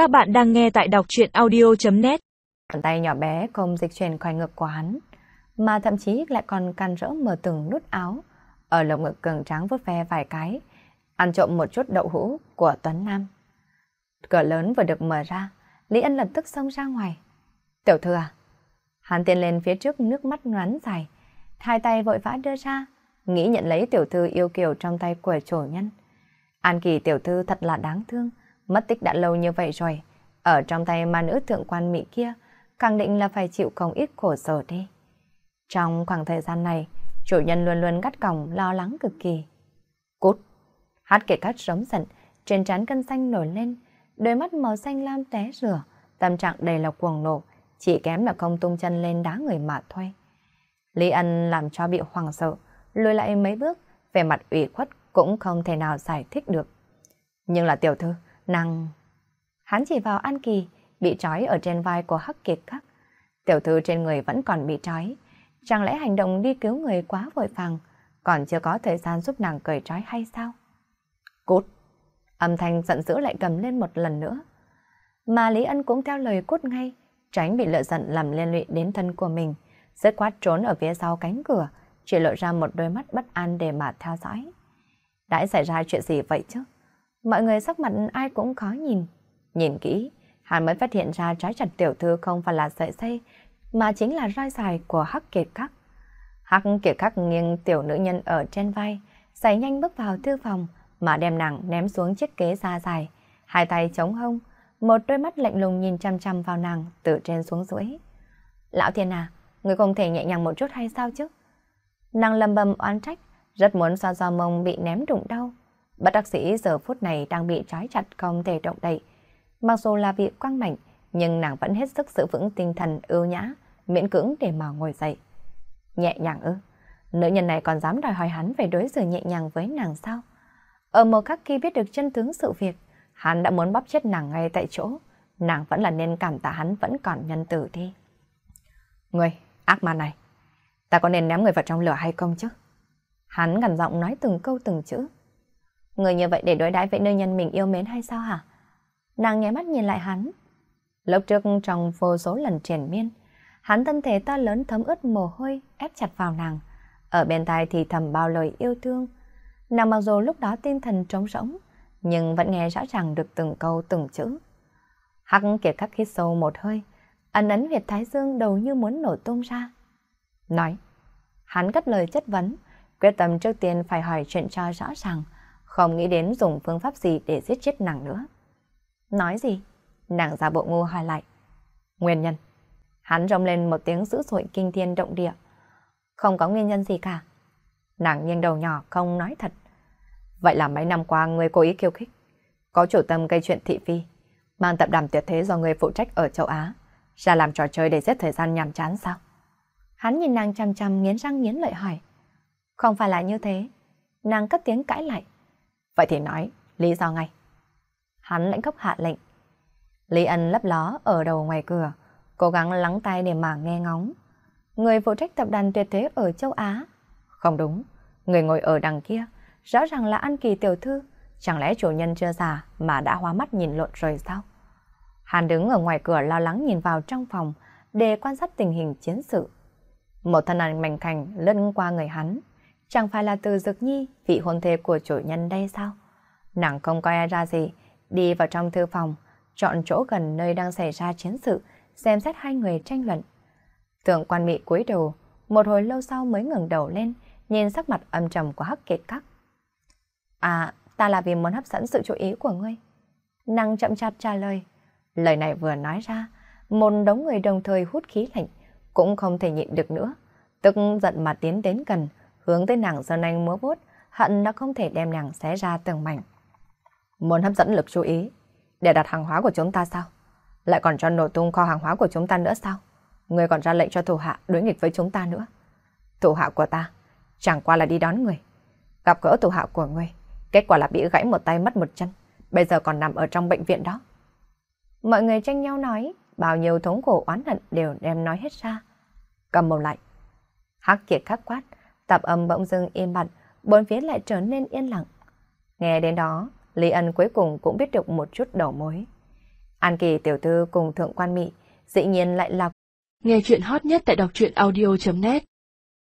Các bạn đang nghe tại đọc truyện audio.net Bàn tay nhỏ bé không dịch chuyển khỏi ngực của hắn, mà thậm chí lại còn can rỡ mở từng nút áo, ở lồng ngực cường tráng vút ve vài cái, ăn trộm một chút đậu hũ của Tuấn Nam. Cửa lớn vừa được mở ra, Lý Ân lập tức xông ra ngoài. Tiểu thư à? Hắn tiến lên phía trước nước mắt ngắn dài, hai tay vội vã đưa ra, nghĩ nhận lấy tiểu thư yêu kiều trong tay của chủ nhân. An Kỳ tiểu thư thật là đáng thương, mất tích đã lâu như vậy rồi. Ở trong tay ma nữ thượng quan mỹ kia, khẳng định là phải chịu không ít khổ sở đi. Trong khoảng thời gian này, chủ nhân luôn luôn gắt còng lo lắng cực kỳ. Cút! Hát kể cắt sống giận, trên trán cân xanh nổi lên, đôi mắt màu xanh lam té rửa, tâm trạng đầy là cuồng nộ, chỉ kém là không tung chân lên đá người mà thôi. Lý Ân làm cho bị hoàng sợ, lùi lại mấy bước, về mặt ủy khuất cũng không thể nào giải thích được. Nhưng là tiểu thư, nàng... Hắn chỉ vào An Kỳ, bị trói ở trên vai của Hắc Kiệt Các. Tiểu thư trên người vẫn còn bị trói. Chẳng lẽ hành động đi cứu người quá vội vàng, còn chưa có thời gian giúp nàng cởi trói hay sao? Cút! Âm thanh giận dữ lại cầm lên một lần nữa. Mà Lý Ân cũng theo lời cút ngay, tránh bị lợi giận làm liên lụy đến thân của mình. Rất quát trốn ở phía sau cánh cửa, chỉ lộ ra một đôi mắt bất an để mà theo dõi. Đã xảy ra chuyện gì vậy chứ? Mọi người sắc mặt ai cũng khó nhìn. Nhìn kỹ, hắn mới phát hiện ra trái chặt tiểu thư không phải là sợi dây, mà chính là roi dài của Hắc Kiệt Khắc. Hắc Kiệt Khắc nghiêng tiểu nữ nhân ở trên vai, giày nhanh bước vào thư phòng, mà đem nàng ném xuống chiếc ghế da dài, hai tay chống hông, một đôi mắt lạnh lùng nhìn chăm chăm vào nàng từ trên xuống dưới. Lão thiên à, người không thể nhẹ nhàng một chút hay sao chứ? Nàng lầm bầm oán trách, rất muốn xoa xoa mông bị ném đụng đau. Bất đắc sĩ giờ phút này đang bị trói chặt không thể động đậy. Mặc dù là bị quăng mạnh, nhưng nàng vẫn hết sức giữ vững tinh thần ưu nhã, miễn cưỡng để mà ngồi dậy. Nhẹ nhàng ư? Nữ nhân này còn dám đòi hỏi hắn về đối xử nhẹ nhàng với nàng sao? Ở một khắc khi biết được chân tướng sự việc, hắn đã muốn bóp chết nàng ngay tại chỗ. Nàng vẫn là nên cảm tạ hắn vẫn còn nhân tử đi. Người, ác ma này, ta có nên ném người vào trong lửa hay không chứ? Hắn gần giọng nói từng câu từng chữ. Người như vậy để đối đãi với nữ nhân mình yêu mến hay sao hả? Nàng nháy mắt nhìn lại hắn. Lúc trước trong vô số lần triển miên, hắn thân thể to lớn thấm ướt mồ hôi ép chặt vào nàng. Ở bên tai thì thầm bao lời yêu thương. Nàng mặc dù lúc đó tinh thần trống rỗng, nhưng vẫn nghe rõ ràng được từng câu từng chữ. Hắc kiệt khắc hít sâu một hơi, ấn ấn huyệt thái dương đầu như muốn nổ tung ra. Nói, hắn cất lời chất vấn, quyết tâm trước tiên phải hỏi chuyện cho rõ ràng, không nghĩ đến dùng phương pháp gì để giết chết nàng nữa. Nói gì? Nàng ra bộ ngu hỏi lại. Nguyên nhân. Hắn rông lên một tiếng dữ dội kinh thiên động địa. Không có nguyên nhân gì cả. Nàng nghiêng đầu nhỏ không nói thật. Vậy là mấy năm qua người cố ý khiêu khích. Có chủ tâm gây chuyện thị phi. Mang tập đàm tuyệt thế do người phụ trách ở châu Á. Ra làm trò chơi để giết thời gian nhàm chán sao? Hắn nhìn nàng chăm chăm nghiến răng nghiến lợi hỏi. Không phải là như thế. Nàng cất tiếng cãi lại. Vậy thì nói, lý do ngay. Hắn lãnh khốc hạ lệnh. Lý ân lấp ló ở đầu ngoài cửa, cố gắng lắng tai để mà nghe ngóng. Người phụ trách tập đoàn tuyệt thế ở châu Á. Không đúng, người ngồi ở đằng kia, rõ ràng là An Kỳ tiểu thư. Chẳng lẽ chủ nhân chưa già mà đã hóa mắt nhìn lộn rồi sao? Hắn đứng ở ngoài cửa lo lắng nhìn vào trong phòng để quan sát tình hình chiến sự. Một thân ảnh mảnh khảnh lướt qua người hắn. Chẳng phải là từ Dực Nhi, vị hôn thê của chủ nhân đây sao? Nàng không coi ai ra gì, đi vào trong thư phòng, chọn chỗ gần nơi đang xảy ra chiến sự, xem xét hai người tranh luận. Thượng quan mị cúi đầu, một hồi lâu sau mới ngẩng đầu lên, nhìn sắc mặt âm trầm của Hắc Kiệt Các. À, ta là vì muốn hấp dẫn sự chú ý của ngươi. Nàng chậm chạp trả lời. Lời này vừa nói ra, một đống người đồng thời hút khí lạnh, cũng không thể nhịn được nữa. Tức giận mà tiến đến gần, hướng tới nàng sơn anh múa bút, hận đã không thể đem nàng xé ra từng mảnh. Muốn hấp dẫn lực chú ý, để đặt hàng hóa của chúng ta sao? Lại còn cho nổ tung kho hàng hóa của chúng ta nữa sao? Người còn ra lệnh cho thủ hạ đối nghịch với chúng ta nữa. Thủ hạ của ta, chẳng qua là đi đón người. Gặp gỡ thủ hạ của ngươi, kết quả là bị gãy một tay mất một chân, bây giờ còn nằm ở trong bệnh viện đó. Mọi người tranh nhau nói, bao nhiêu thống khổ oán hận đều đem nói hết ra. Cầm mồm lại. Hắc kiệt khắc quát, tạp âm bỗng dưng im bặt, bốn phía lại trở nên yên lặng. Nghe đến đó, Lý Ân cuối cùng cũng biết được một chút đầu mối. An Kỳ tiểu thư cùng thượng quan mị, dĩ nhiên lại là Nghe chuyện hot nhất tại đọc truyện audio.net